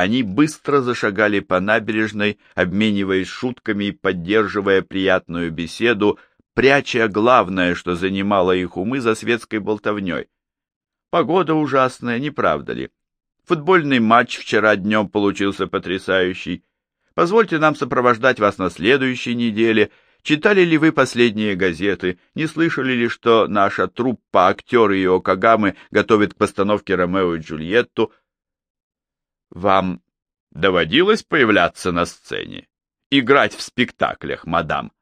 они быстро зашагали по набережной, обмениваясь шутками и поддерживая приятную беседу, пряча главное, что занимало их умы за светской болтовней. Погода ужасная, не правда ли? Футбольный матч вчера днем получился потрясающий. Позвольте нам сопровождать вас на следующей неделе. Читали ли вы последние газеты? Не слышали ли, что наша труппа актеры и Окагамы готовит к постановке Ромео и Джульетту? Вам доводилось появляться на сцене? Играть в спектаклях, мадам?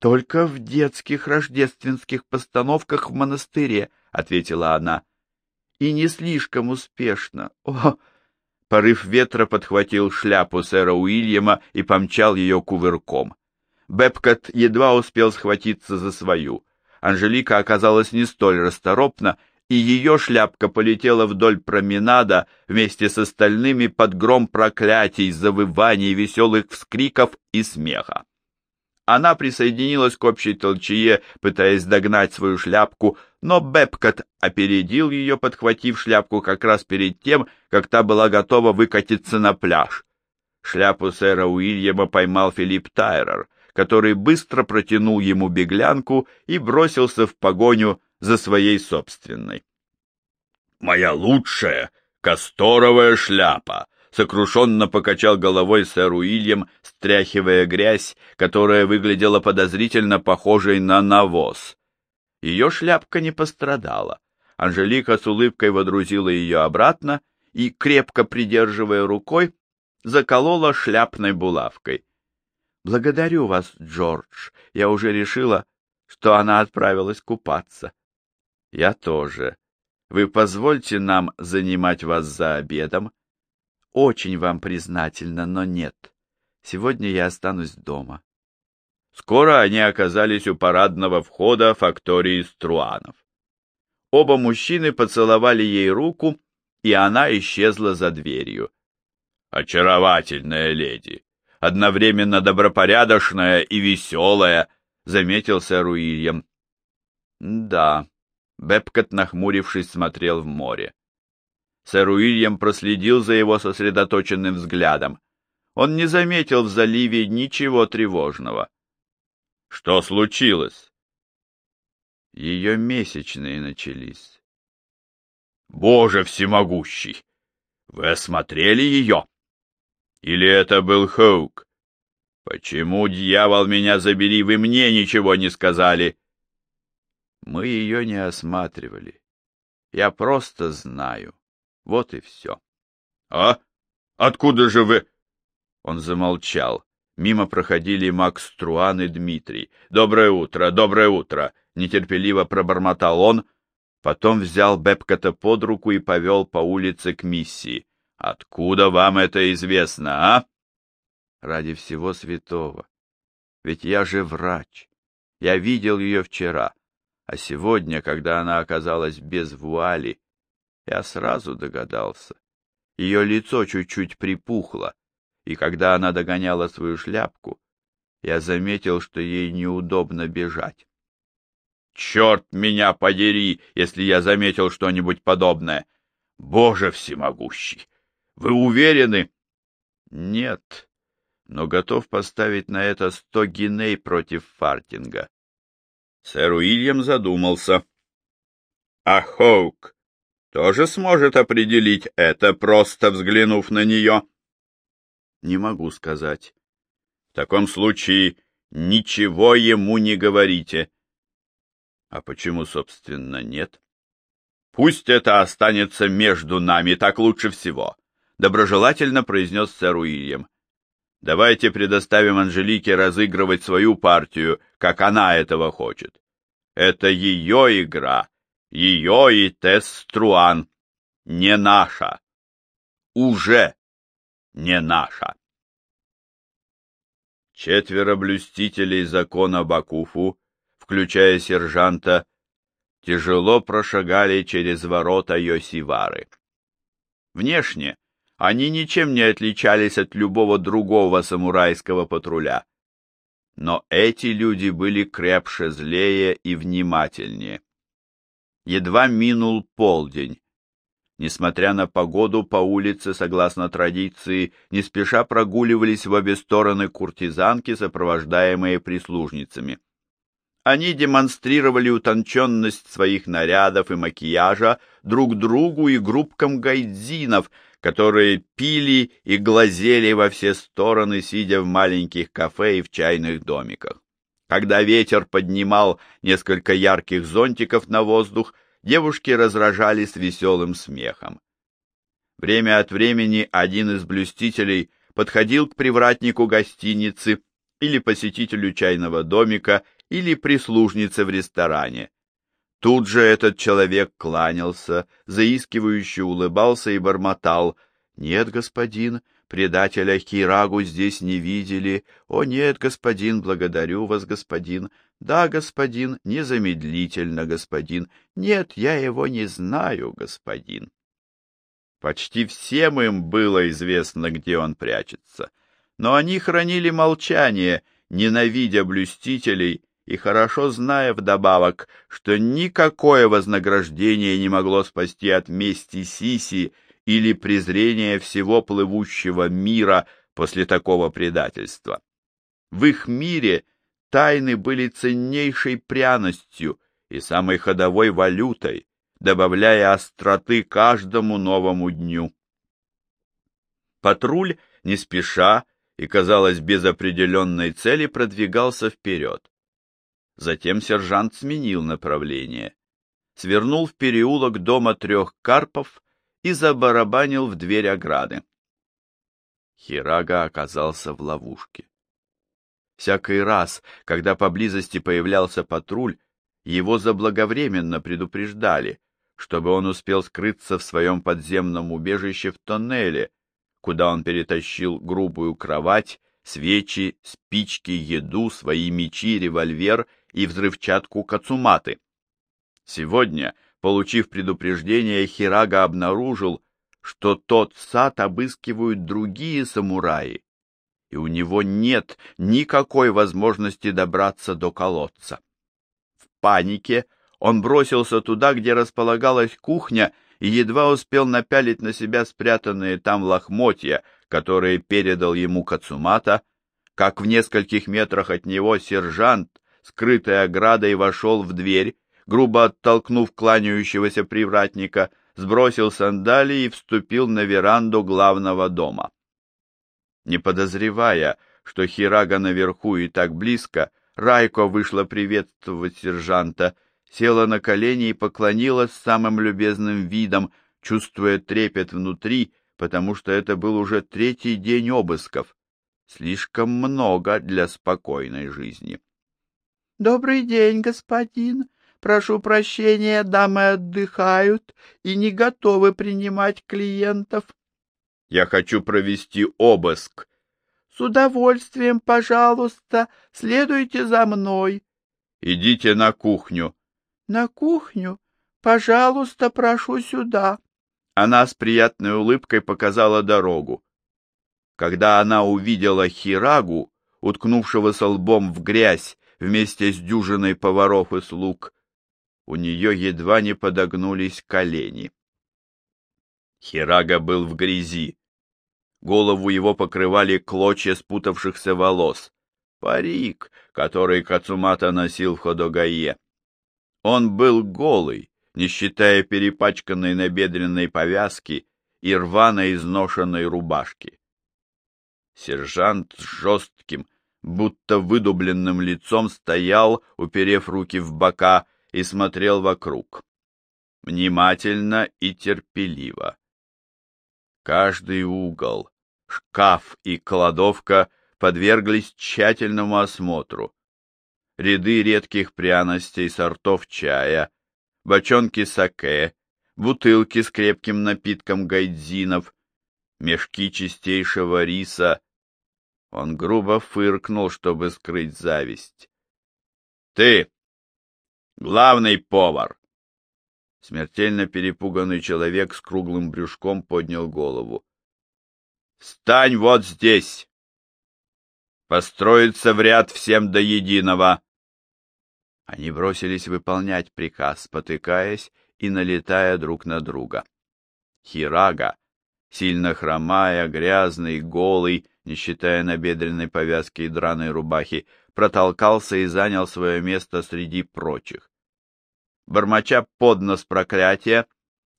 Только в детских рождественских постановках в монастыре, ответила она. И не слишком успешно. О, Порыв ветра подхватил шляпу сэра Уильяма и помчал ее кувырком. Бепкот едва успел схватиться за свою. Анжелика оказалась не столь расторопна, и ее шляпка полетела вдоль променада вместе с остальными под гром проклятий, завываний, веселых вскриков и смеха. Она присоединилась к общей толчее, пытаясь догнать свою шляпку, но Бепкот опередил ее, подхватив шляпку как раз перед тем, как та была готова выкатиться на пляж. Шляпу сэра Уильяма поймал Филипп Тайрер, который быстро протянул ему беглянку и бросился в погоню за своей собственной. «Моя лучшая касторовая шляпа!» сокрушенно покачал головой сэр Уильям, стряхивая грязь, которая выглядела подозрительно похожей на навоз. Ее шляпка не пострадала. Анжелика с улыбкой водрузила ее обратно и, крепко придерживая рукой, заколола шляпной булавкой. «Благодарю вас, Джордж. Я уже решила, что она отправилась купаться». «Я тоже. Вы позвольте нам занимать вас за обедом?» очень вам признательна, но нет. Сегодня я останусь дома. Скоро они оказались у парадного входа фактории Струанов. Оба мужчины поцеловали ей руку, и она исчезла за дверью. «Очаровательная леди! Одновременно добропорядочная и веселая!» — заметил сэр Уильям. «Да», — Бепкот, нахмурившись, смотрел в море. Сэр Уильям проследил за его сосредоточенным взглядом. Он не заметил в заливе ничего тревожного. Что случилось? Ее месячные начались. Боже всемогущий! Вы осмотрели ее? Или это был Хоук? Почему, дьявол, меня забери, вы мне ничего не сказали? Мы ее не осматривали. Я просто знаю. Вот и все. — А? Откуда же вы? Он замолчал. Мимо проходили Макс Труан и Дмитрий. «Доброе утро, доброе утро!» — нетерпеливо пробормотал он, потом взял Бепкота под руку и повел по улице к миссии. «Откуда вам это известно, а?» «Ради всего святого. Ведь я же врач. Я видел ее вчера, а сегодня, когда она оказалась без вуали, я сразу догадался. Ее лицо чуть-чуть припухло, и когда она догоняла свою шляпку, я заметил, что ей неудобно бежать. «Черт меня подери, если я заметил что-нибудь подобное! Боже всемогущий! Вы уверены?» «Нет, но готов поставить на это сто гиней против фартинга». Сэр Уильям задумался. «А Хоук тоже сможет определить это, просто взглянув на нее? Не могу сказать. В таком случае ничего ему не говорите. А почему, собственно, нет? Пусть это останется между нами, так лучше всего, доброжелательно произнес сэр Уильям. Давайте предоставим Анжелике разыгрывать свою партию, как она этого хочет. Это ее игра, ее и Теструан не наша. Уже не наша. Четверо блюстителей закона Бакуфу, включая сержанта, тяжело прошагали через ворота Йосивары. Внешне они ничем не отличались от любого другого самурайского патруля. Но эти люди были крепше, злее и внимательнее. Едва минул полдень. Несмотря на погоду, по улице, согласно традиции, не спеша прогуливались в обе стороны куртизанки, сопровождаемые прислужницами. Они демонстрировали утонченность своих нарядов и макияжа друг другу и группкам гайдзинов, которые пили и глазели во все стороны, сидя в маленьких кафе и в чайных домиках. Когда ветер поднимал несколько ярких зонтиков на воздух, девушки разражались веселым смехом. Время от времени один из блюстителей подходил к привратнику гостиницы или посетителю чайного домика или прислужнице в ресторане. Тут же этот человек кланялся, заискивающе улыбался и бормотал. «Нет, господин, предателя Хирагу здесь не видели. О, нет, господин, благодарю вас, господин. Да, господин, незамедлительно, господин. Нет, я его не знаю, господин». Почти всем им было известно, где он прячется. Но они хранили молчание, ненавидя блюстителей и хорошо зная вдобавок, что никакое вознаграждение не могло спасти от мести Сиси или презрения всего плывущего мира после такого предательства. В их мире тайны были ценнейшей пряностью и самой ходовой валютой, добавляя остроты каждому новому дню. Патруль не спеша и, казалось, без определенной цели продвигался вперед. Затем сержант сменил направление, свернул в переулок дома трех карпов и забарабанил в дверь ограды. Хирага оказался в ловушке. Всякий раз, когда поблизости появлялся патруль, его заблаговременно предупреждали, чтобы он успел скрыться в своем подземном убежище в тоннеле, куда он перетащил грубую кровать, свечи, спички, еду, свои мечи, револьвер и взрывчатку Кацуматы. Сегодня, получив предупреждение, Хирага обнаружил, что тот сад обыскивают другие самураи, и у него нет никакой возможности добраться до колодца. В панике он бросился туда, где располагалась кухня, и едва успел напялить на себя спрятанные там лохмотья, которые передал ему Кацумата, как в нескольких метрах от него сержант скрытой оградой вошел в дверь, грубо оттолкнув кланяющегося привратника, сбросил сандалии и вступил на веранду главного дома. Не подозревая, что Хирага наверху и так близко, Райко вышла приветствовать сержанта, села на колени и поклонилась самым любезным видом, чувствуя трепет внутри, потому что это был уже третий день обысков. Слишком много для спокойной жизни. — Добрый день, господин. Прошу прощения, дамы отдыхают и не готовы принимать клиентов. — Я хочу провести обыск. — С удовольствием, пожалуйста, следуйте за мной. — Идите на кухню. — На кухню? Пожалуйста, прошу сюда. Она с приятной улыбкой показала дорогу. Когда она увидела Хирагу, уткнувшегося лбом в грязь, вместе с дюжиной поваров и слуг. У нее едва не подогнулись колени. Хирага был в грязи. Голову его покрывали клочья спутавшихся волос. Парик, который Кацумата носил в Ходогае. Он был голый, не считая перепачканной набедренной повязки и рваной изношенной рубашки. Сержант с жестким, будто выдубленным лицом стоял, уперев руки в бока, и смотрел вокруг. Внимательно и терпеливо. Каждый угол, шкаф и кладовка подверглись тщательному осмотру. Ряды редких пряностей, сортов чая, бочонки саке, бутылки с крепким напитком гайдзинов, мешки чистейшего риса он грубо фыркнул, чтобы скрыть зависть. «Ты! Главный повар!» Смертельно перепуганный человек с круглым брюшком поднял голову. «Стань вот здесь! Построиться в ряд всем до единого!» Они бросились выполнять приказ, спотыкаясь и налетая друг на друга. Хирага, сильно хромая, грязный, голый, не считая набедренной повязки и драной рубахи, протолкался и занял свое место среди прочих. Бормоча под нос проклятия,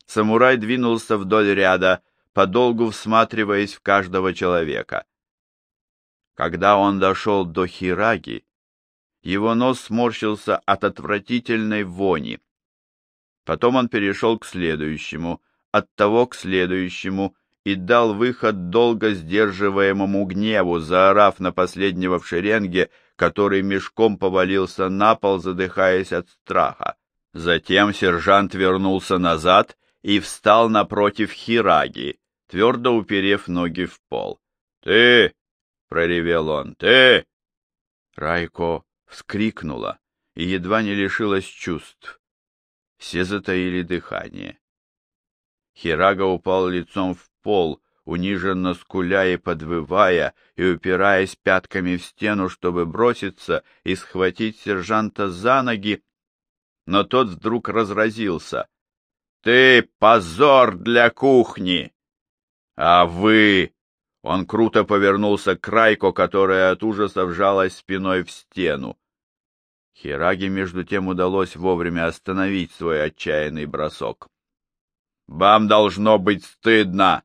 самурай двинулся вдоль ряда, подолгу всматриваясь в каждого человека. Когда он дошел до Хираги, его нос сморщился от отвратительной вони. Потом он перешел к следующему, от того к следующему, и дал выход долго сдерживаемому гневу, заорав на последнего в шеренге, который мешком повалился на пол, задыхаясь от страха. Затем сержант вернулся назад и встал напротив Хираги, твердо уперев ноги в пол. «Ты!» — проревел он. «Ты!» Райко вскрикнула и едва не лишилась чувств. Все затаили дыхание. Хирага упал лицом в пол, униженно скуля и подвывая, и упираясь пятками в стену, чтобы броситься и схватить сержанта за ноги, но тот вдруг разразился. «Ты позор для кухни! А вы он круто повернулся к Райко, которая от ужаса вжалась спиной в стену. Хираги между тем удалось вовремя остановить свой отчаянный бросок. «Вам должно быть стыдно,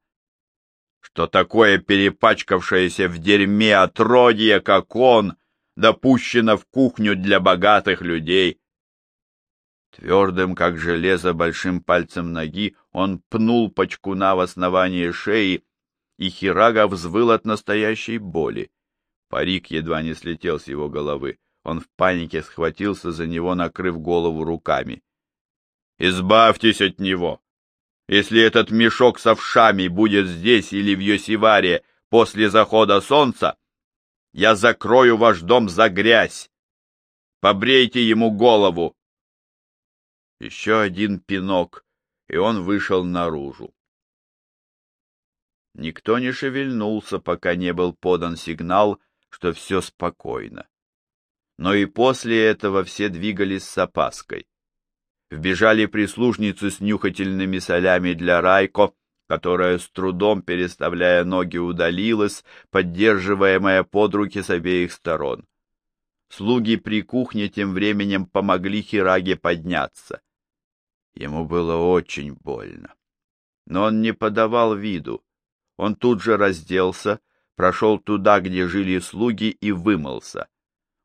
что такое перепачкавшееся в дерьме отродье, как он, допущено в кухню для богатых людей». Твердым, как железо, большим пальцем ноги он пнул Пачкуна в основание шеи, и Хирага взвыл от настоящей боли. Парик едва не слетел с его головы. Он в панике схватился за него, накрыв голову руками. «Избавьтесь от него! Если этот мешок с овшами будет здесь или в Йосиваре после захода солнца, я закрою ваш дом за грязь! Побрейте ему голову!» Еще один пинок, и он вышел наружу. Никто не шевельнулся, пока не был подан сигнал, что все спокойно. Но и после этого все двигались с опаской. Вбежали прислужницы с нюхательными солями для Райко, которая с трудом, переставляя ноги, удалилась, поддерживаемая под руки с обеих сторон. Слуги при кухне тем временем помогли Хираге подняться. Ему было очень больно. Но он не подавал виду. Он тут же разделся, прошел туда, где жили слуги, и вымылся.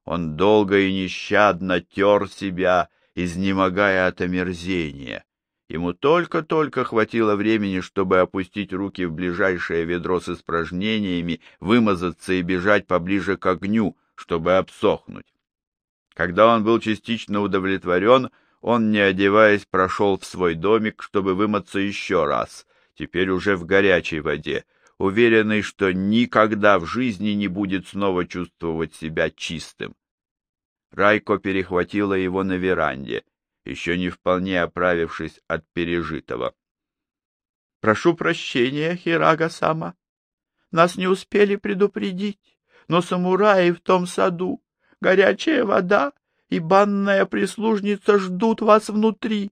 Он долго и нещадно тер себя, изнемогая от омерзения. Ему только-только хватило времени, чтобы опустить руки в ближайшее ведро с испражнениями, вымазаться и бежать поближе к огню, чтобы обсохнуть. Когда он был частично удовлетворен, он, не одеваясь, прошел в свой домик, чтобы вымыться еще раз, теперь уже в горячей воде, уверенный, что никогда в жизни не будет снова чувствовать себя чистым. Райко перехватила его на веранде, еще не вполне оправившись от пережитого. — Прошу прощения, Хирага-сама. Нас не успели предупредить, но самураи в том саду, горячая вода и банная прислужница ждут вас внутри.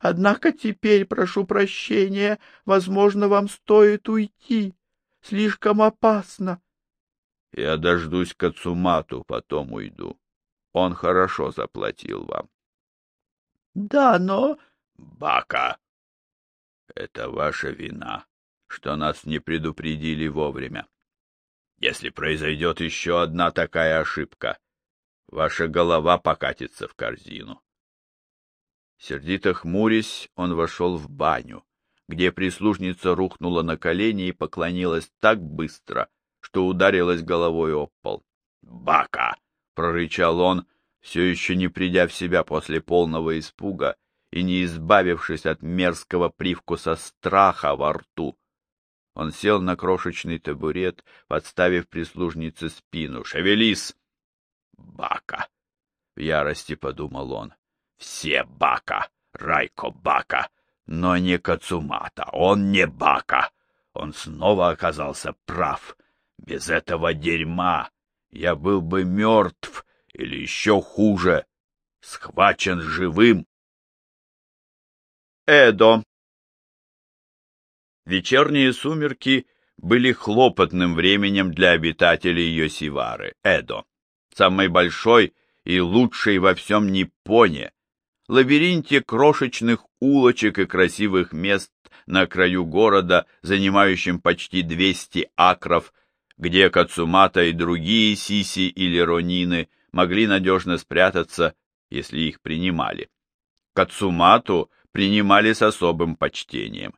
Однако теперь, прошу прощения, возможно, вам стоит уйти. Слишком опасно. Я дождусь Кацумату, потом уйду. Он хорошо заплатил вам. Да, но... Бака! Это ваша вина, что нас не предупредили вовремя. Если произойдет еще одна такая ошибка, ваша голова покатится в корзину. Сердито хмурясь, он вошел в баню, где прислужница рухнула на колени и поклонилась так быстро, что ударилась головой об пол. «Бака!» — прорычал он, все еще не придя в себя после полного испуга и не избавившись от мерзкого привкуса страха во рту. Он сел на крошечный табурет, подставив прислужнице спину. «Шевелись!» «Бака!» — в ярости подумал он. Все Бака, Райко Бака, но не Кацумата, он не Бака. Он снова оказался прав. Без этого дерьма я был бы мертв или еще хуже, схвачен живым. Эдо. Вечерние сумерки были хлопотным временем для обитателей Йосивары, Эдо, самой большой и лучшей во всем Ниппоне, лабиринте крошечных улочек и красивых мест на краю города, занимающем почти 200 акров, где Кацумата и другие сиси или ронины могли надежно спрятаться, если их принимали. Кацумату принимали с особым почтением.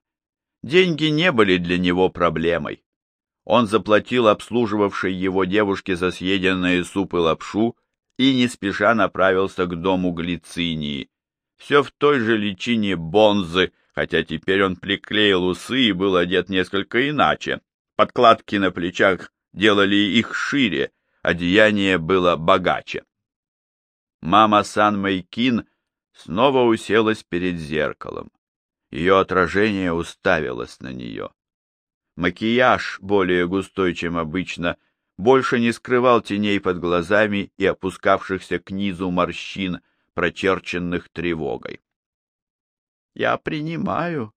Деньги не были для него проблемой. Он заплатил обслуживавшей его девушке за съеденные суп и лапшу и не спеша направился к дому Глицинии. Все в той же личине Бонзы, хотя теперь он приклеил усы и был одет несколько иначе. Подкладки на плечах делали их шире, одеяние было богаче. Мама Сан Мэйкин снова уселась перед зеркалом. Ее отражение уставилось на нее. Макияж, более густой, чем обычно, больше не скрывал теней под глазами и опускавшихся к низу морщин, прочерченных тревогой. «Я принимаю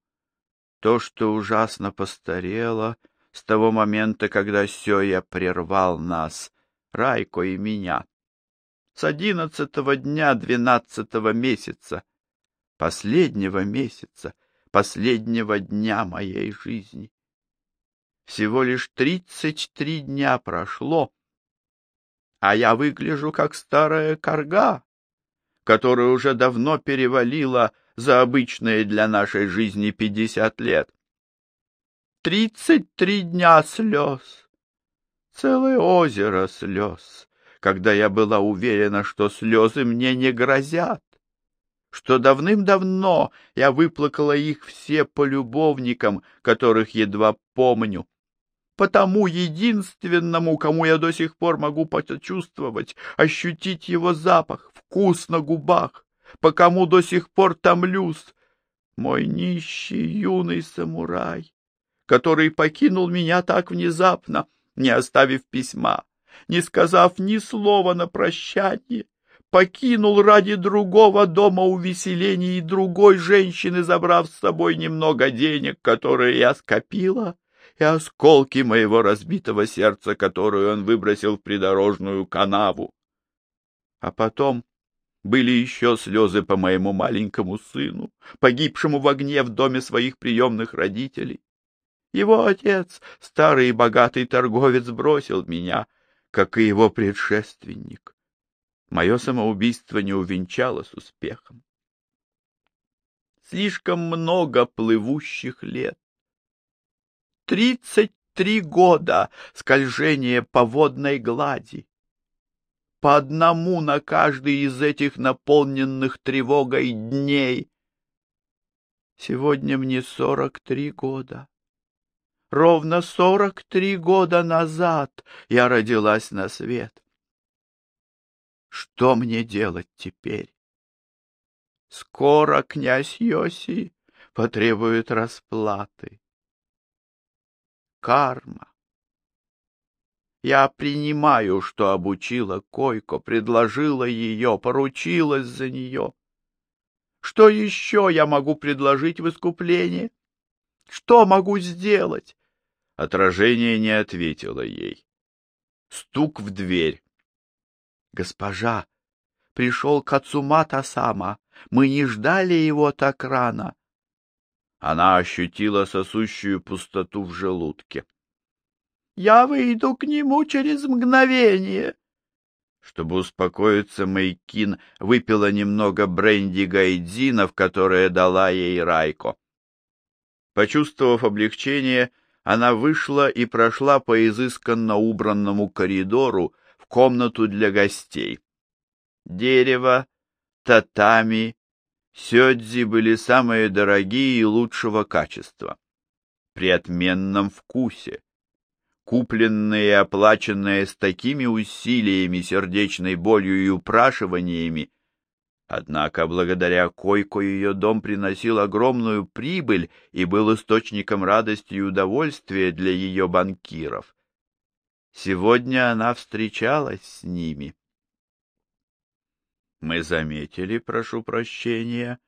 то, что ужасно постарело с того момента, когда Сёя прервал нас, Райко и меня, с одиннадцатого дня двенадцатого месяца, последнего месяца, последнего дня моей жизни. Всего лишь тридцать три дня прошло, а я выгляжу как старая корга, которая уже давно перевалила за обычные для нашей жизни пятьдесят лет. Тридцать три дня слез, целое озеро слез когда я была уверена, что слезы мне не грозят, что давным-давно я выплакала их все по любовникам, которых едва помню, по тому единственному, кому я до сих пор могу почувствовать, ощутить его запах, вкус на губах, по кому до сих пор томлюсь, мой нищий юный самурай, который покинул меня так внезапно, не оставив письма, не сказав ни слова на прощание, покинул ради другого дома увеселений и другой женщины, забрав с собой немного денег, которые я скопила, и осколки моего разбитого сердца, которые он выбросил в придорожную канаву. А потом были еще слезы по моему маленькому сыну, погибшему в огне в доме своих приемных родителей. Его отец, старый и богатый торговец, бросил меня, как и его предшественник. Мое самоубийство не увенчалось успехом. Слишком много плывущих лет. Тридцать три года скольжения по водной глади. По одному на каждый из этих наполненных тревогой дней. Сегодня мне сорок три года. Ровно сорок три года назад я родилась на свет. Что мне делать теперь? Скоро князь Йоси потребует расплаты. Карма. Я принимаю, что обучила Койко, предложила ее, поручилась за нее. Что еще я могу предложить в искупление? Что могу сделать? Отражение не ответило ей. Стук в дверь. Госпожа, пришел Кацумата сама. Мы не ждали его так рано. Она ощутила сосущую пустоту в желудке. Я выйду к нему через мгновение. Чтобы успокоиться, Мэйкин выпила немного бренди гайдзина, в которое дала ей Райко. Почувствовав облегчение, она вышла и прошла по изысканно убранному коридору в комнату для гостей. Дерево, татами, сёдзи были самые дорогие и лучшего качества, при отменном вкусе, купленные и оплаченные с такими усилиями, сердечной болью и упрашиваниями, Однако благодаря койку ее дом приносил огромную прибыль и был источником радости и удовольствия для ее банкиров. Сегодня она встречалась с ними. Мы заметили, прошу прощения,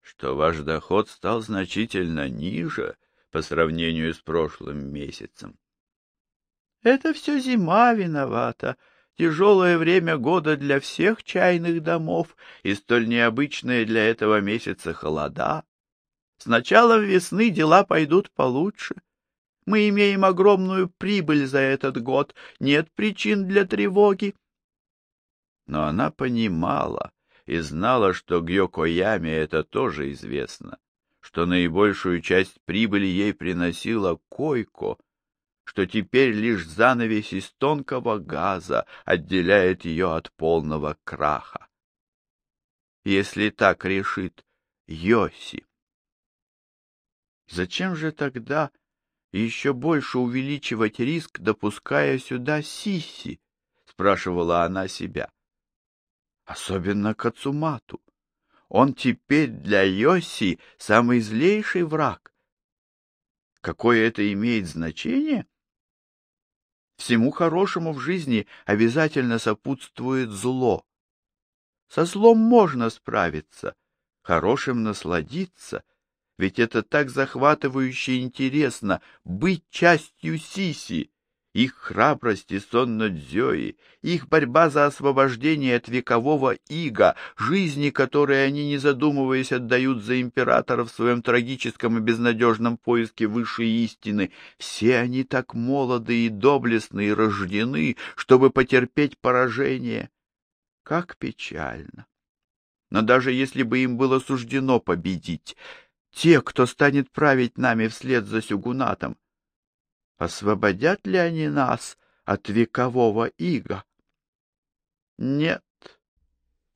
что ваш доход стал значительно ниже, по сравнению с прошлым месяцем. — Это все зима виновата, тяжелое время года для всех чайных домов и столь необычные для этого месяца холода. С началом весны дела пойдут получше. Мы имеем огромную прибыль за этот год, нет причин для тревоги. Но она понимала и знала, что Гьокояме это тоже известно, что наибольшую часть прибыли ей приносила Койко — что теперь лишь занавес из тонкого газа отделяет ее от полного краха. Если так решит Йоси. Зачем же тогда еще больше увеличивать риск, допуская сюда Сиси? — спрашивала она себя. Особенно Кацумату. Он теперь для Йоси самый злейший враг. Какое это имеет значение? Всему хорошему в жизни обязательно сопутствует зло. Со злом можно справиться, хорошим насладиться, ведь это так захватывающе интересно быть частью Сиси, их храбрость и сон Надзёи, их борьба за освобождение от векового ига, жизни, которые они, не задумываясь, отдают за императора в своем трагическом и безнадежном поиске высшей истины, все они так молоды и доблестны и рождены, чтобы потерпеть поражение. Как печально! Но даже если бы им было суждено победить, те, кто станет править нами вслед за Сюгунатом, Освободят ли они нас от векового ига? Нет,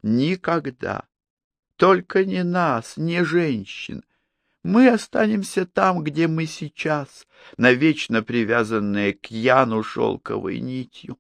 никогда. Только не нас, не женщин. Мы останемся там, где мы сейчас, навечно привязанные к Яну шелковой нитью.